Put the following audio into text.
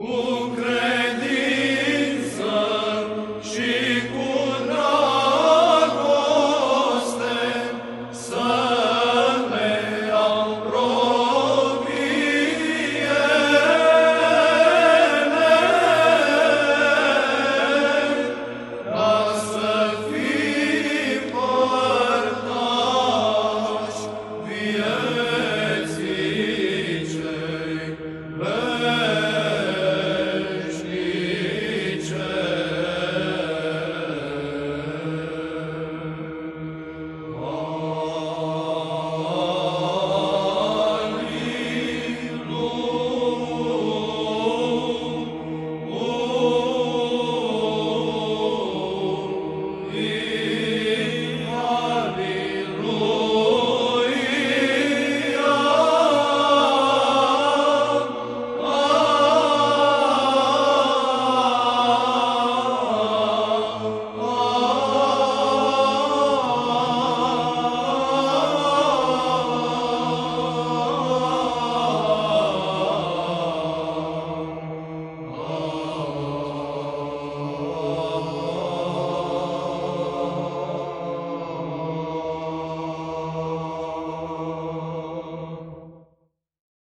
Ooh.